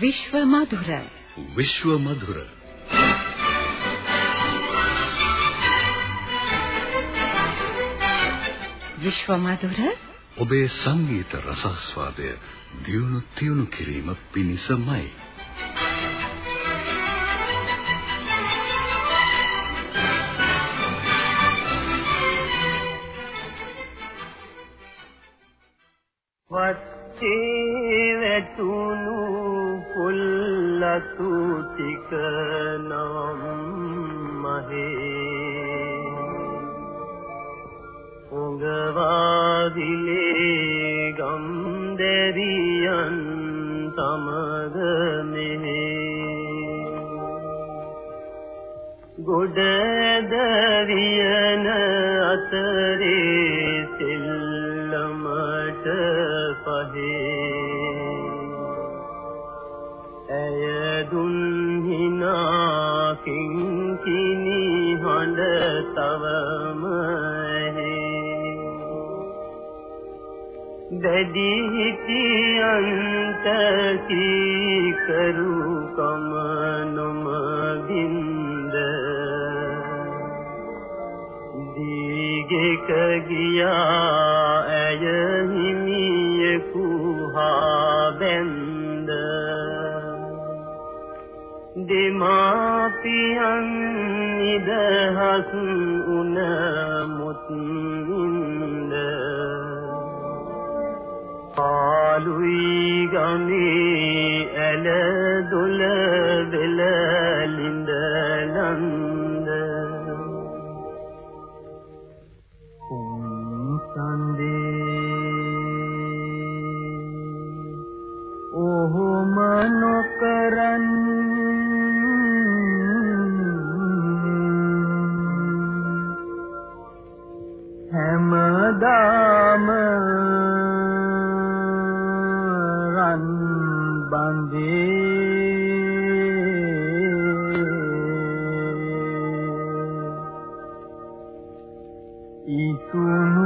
විශ්ව මధుර විශ්ව මధుර විශ්ව මధుර ඔබේ සංගීත රසස්වාදය දියුණු තියුණු කිරීම පිණිසමයි ගම් දෙරියන් සමග මෙහෙ. ගොඩ දරියන අතරේ සෙල්ලමට පහේ. ඇය දුන් හිනා කිංකිනි හඬ තවම දැඩි හිතියන්ත සීකරු කම නොමගින්ද දීගෙක ගියා ඇය හිමියෙකු හා බැන්ද දෙමාපියන් නිදහස් උන මුත්ින්ද Duygan-ı ele dole බන්දේ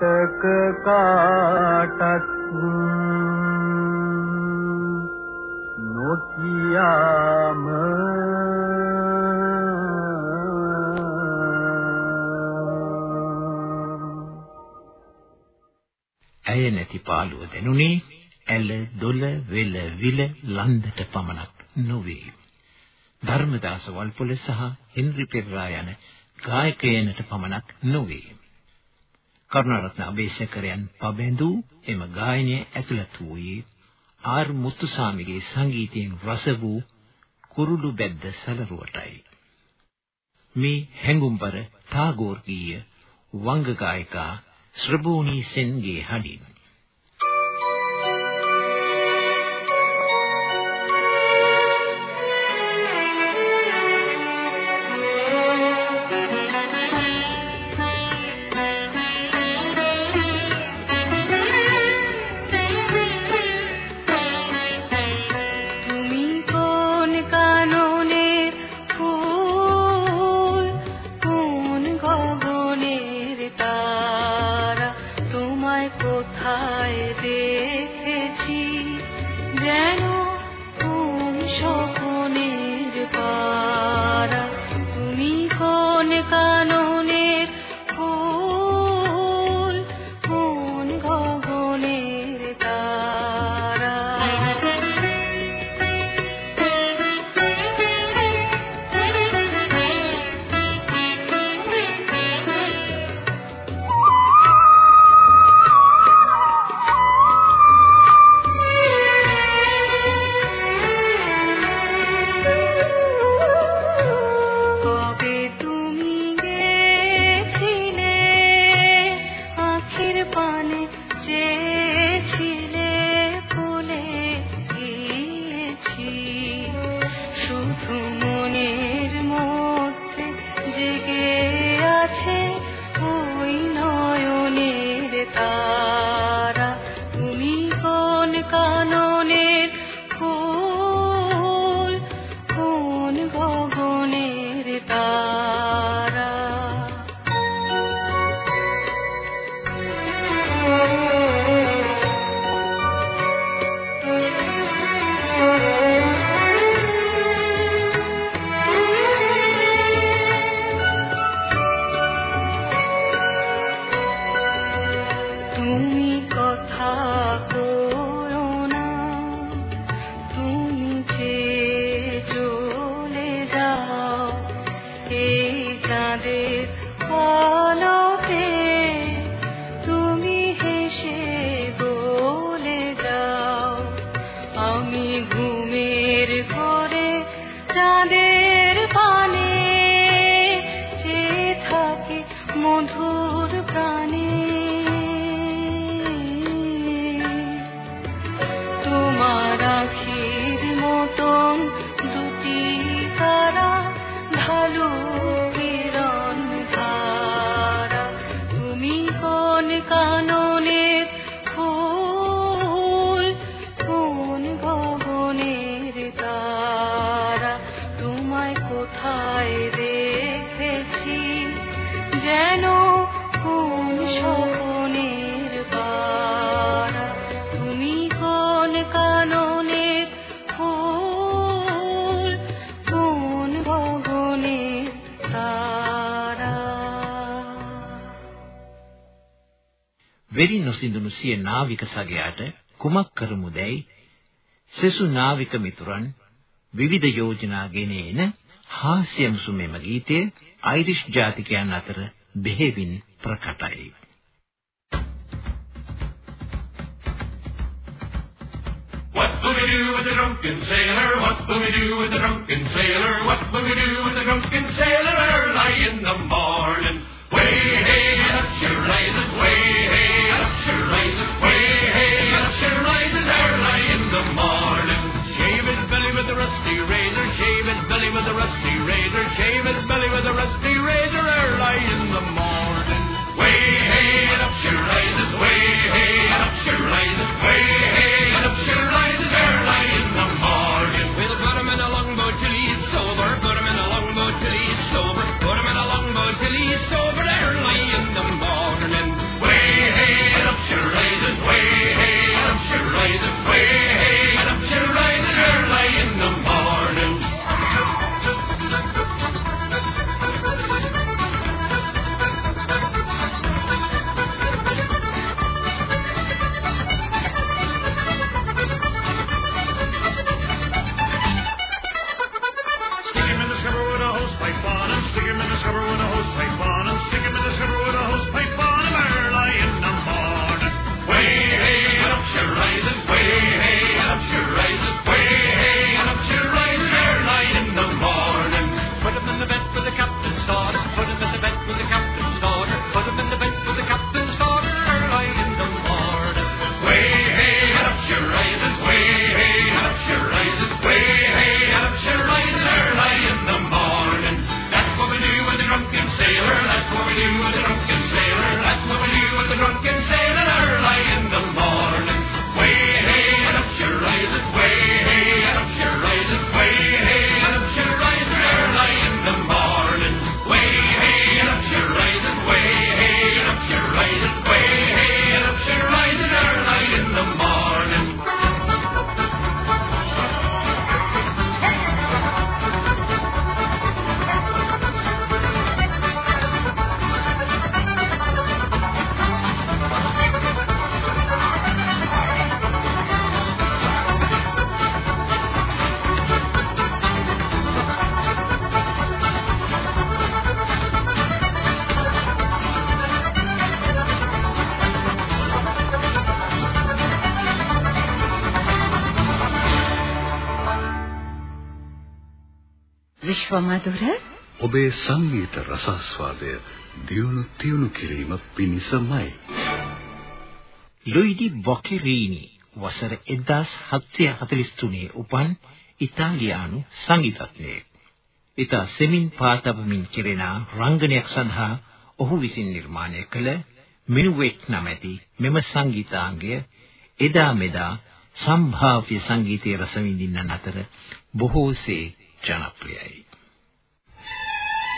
රටක කාටත් නොකියාම ඇය නැති පාළුව දැනුනේ ඇල දොල වෙල විල ලන්දට පමණක් නොවේ. ධර්මදාස වල්පොල සහ හෙන්රි පෙරරා යන ගායකයන්ට පමණක් නොවේ. කරුණාරත්න අබේසකරයන් පබඳු එම ගායනයේ ඇතුළත් වූයේ ආර් මුතුසාමිගේ සංගීතයෙන් රස වූ කුරුළු බැද්ද සලරුවටයි. මේ හැඟුම්බර තාගෝර් ගීය වංග ගායිකා ශ්‍රබෝනි සෙන්ගේ හඬින් වෙරි නොසිඳුණු සිය නාවික සගයාට කුමක් කරමුදැයි සෙසු නාවික මිතුරන් විවිධ යෝජනා ගෙන එන හාස්‍ය මුසුමෙම ගීතය අයිරිෂ් ජාතිකයන් අතර බෙහෙවින් ප්‍රකටයි. What will we do with the drunken sailor? What will we do with the drunken sailor? What will we do with the drunken sailor early in the morning? Way, hey, that's your blazes, way, Shave his belly with a rusty razor, shave his belly with a rusty razor, shave his belly. විශ්වමధుර ඔබේ සංගීත රසාස්වාදය දියුණු තියුණු කිරීම පිණිසමයි. ලුයිඩි බොකෙරීනි වසර 1743 උපන් ඉතාලියානු සංගීතඥයෙක්. ඉතා සෙමින් පාතබමින් කෙරෙන රංගනයක් සඳහා ඔහු විසින් නිර්මාණය කළ මිනුවෙක් නැමැති මෙම සංගීතාංගය එදා මෙදා සම්භාව්‍ය සංගීතයේ රස විඳින්නන් අතර බොහෝසේ ජනප්‍රියයි.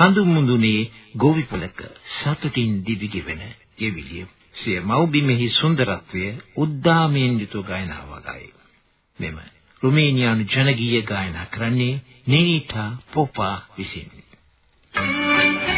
කඳු මුඳුනේ ගෝවිපලක සතුටින් දිවිගෙවෙන යෙවිලිය සිය මව්බිමෙහි සුන්දරත්වය උද්දාමයෙන් යුතු ගායනාවක් ගායි. මෙම රුමේනියානු ජනගීය ගායනා කරන්නේ නීටා පොපා විසින්. Thank you.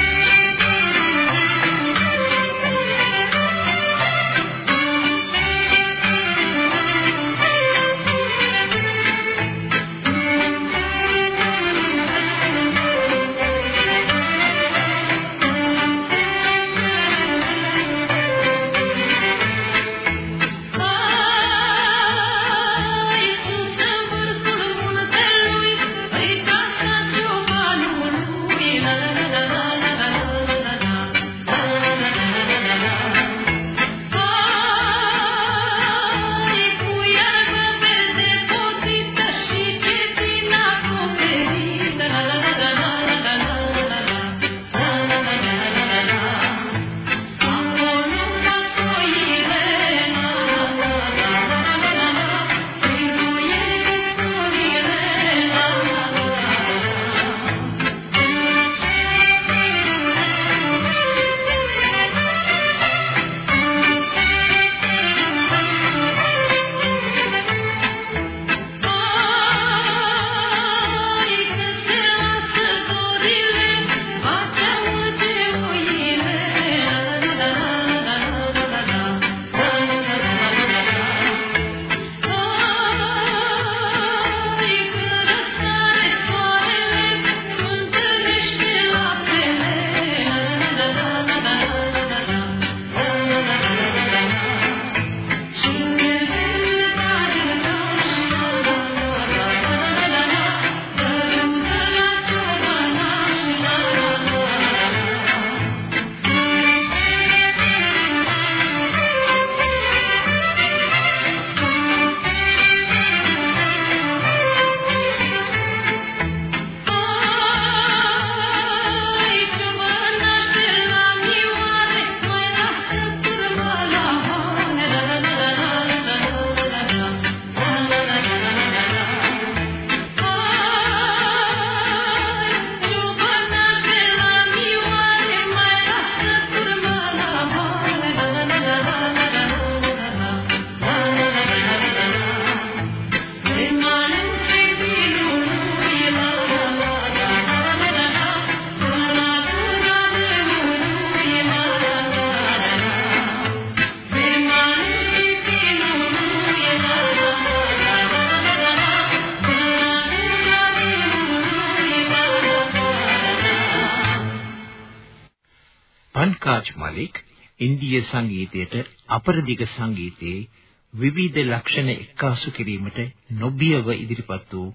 පන්කාජ් මලික් ඉන්දීය සංගීතයට අපරදිග සංගීතයේ විවිධ ලක්ෂණ එක්කාසු කිරීමට නොබියව ඉදිරිපත් වූ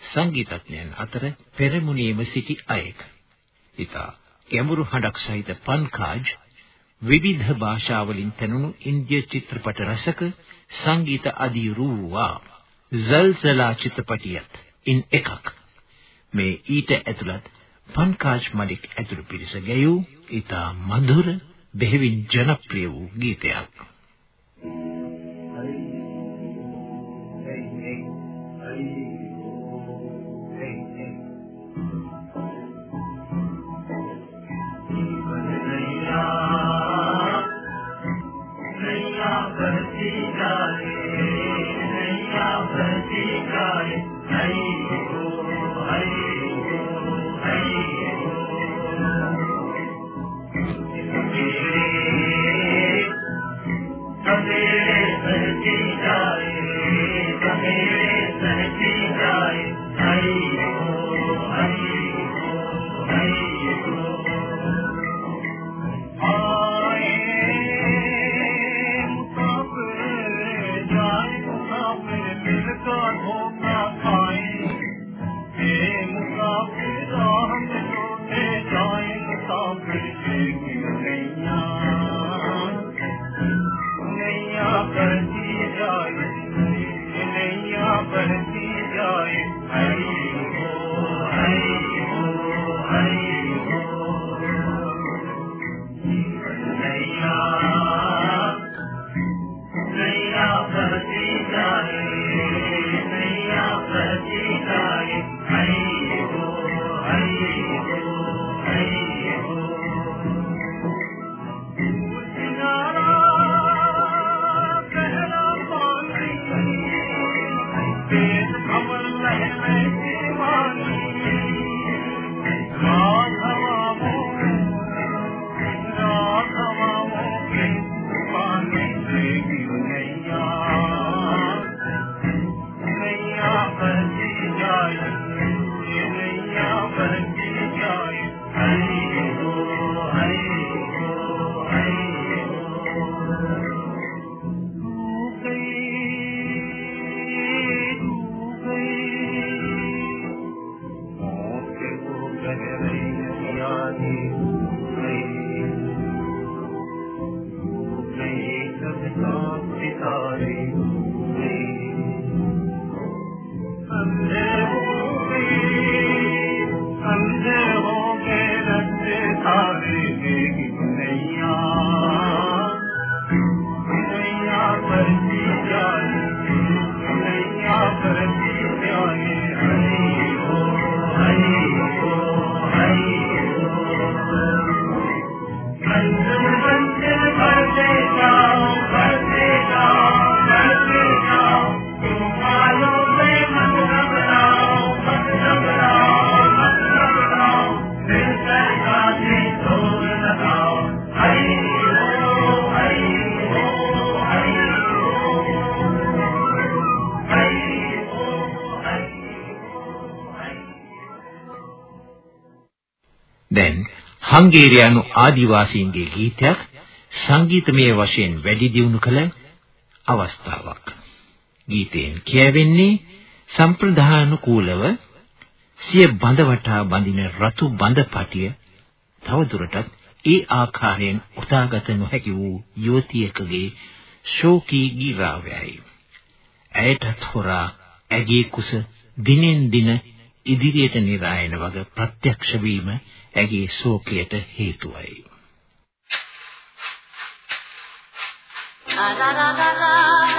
සංගීතඥයන් අතර පෙරමුණේම සිටි අයෙක්. ඊතා ගැඹුරු හඬක් සහිත පන්කාජ් විවිධ භාෂාවලින් තනුණු ඉන්දිය චිත්‍රපට රසක සංගීත අධිරුවා zalzala චිත්‍රපටියත් ඉන් එකක්. මේ ඊට ඇතුළත් පන්කාජ් මලික් ඇතුළු පිරිස ගැයූ ඊතා මధుර බෙහෙවින් ජනප්‍රිය වූ ගීතයක්. දැන් හංගේරියානු ආදිවාසීන්ගේ ගීතයක් සංගීතමය වශයෙන් වැඩි දියුණු කළ අවස්ථාවක්. ගීතයෙන් කියවෙන්නේ සම්ප්‍රදානුකූලව සිය බඳ වටා බඳින රතු බඳ පටිය තවදුරටත් ඒ ආකාරයෙන් උදාගත නොහැකි වූ යුවතියකගේ ශෝකී ගීරාවයයි. ඇයටත් හොරා ඇගේ කුස දිනෙන් දින ඉදිරියට නිරායන වග ප්‍රත්‍යක්ෂ වීම ඇගේ ශෝකයට හේතුවයි. Thank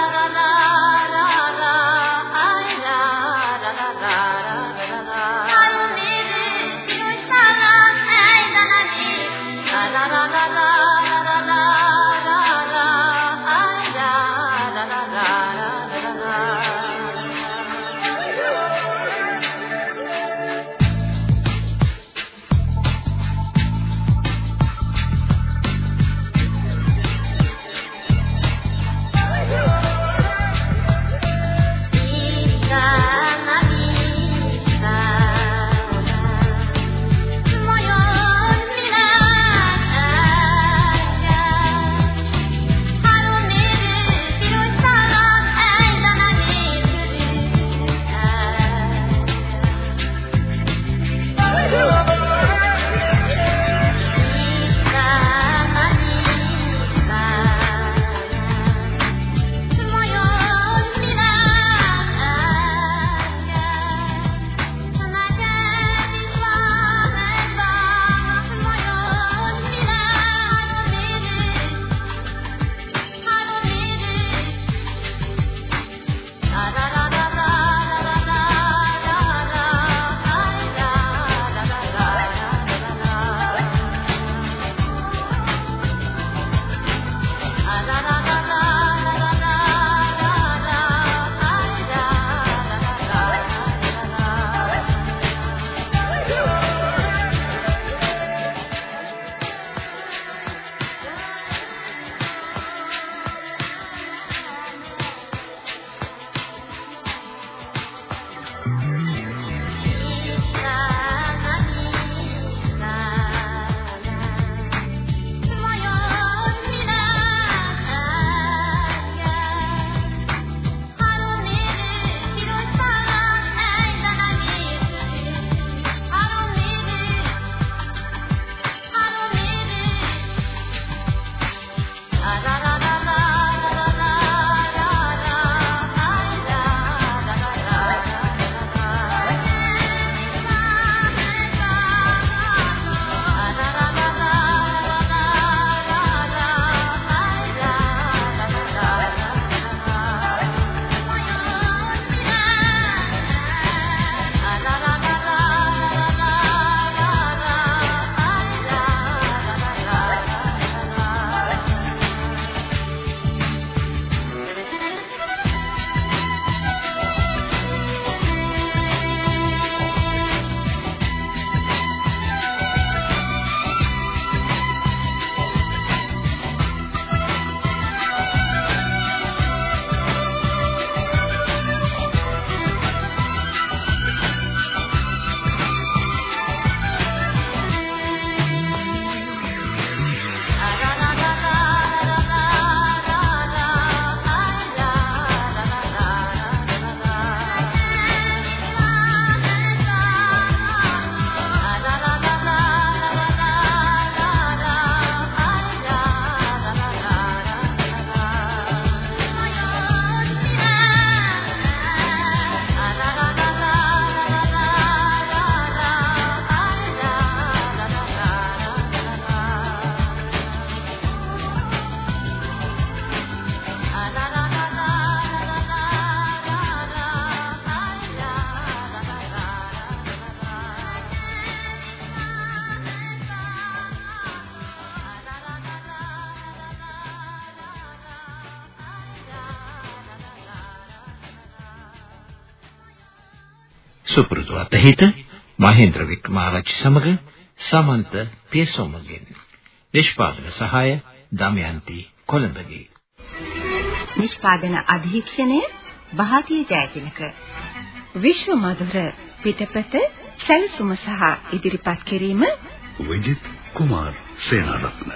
සුපුරුදු අතහිත මහේන්ද්‍ර වික්‍රමාරච්චි සමග සමන්ත පියසොමගෙන්. නිෂ්පාදන සහාය දමයන්ති කොළඹගේ. නිෂ්පාදන අධීක්ෂණය භාතිය ජයතිලක. විශ්ව මధుර පිටපත සැලසුම සහ ඉදිරිපත් කිරීම විජිත් කුමාර් සේනාරත්න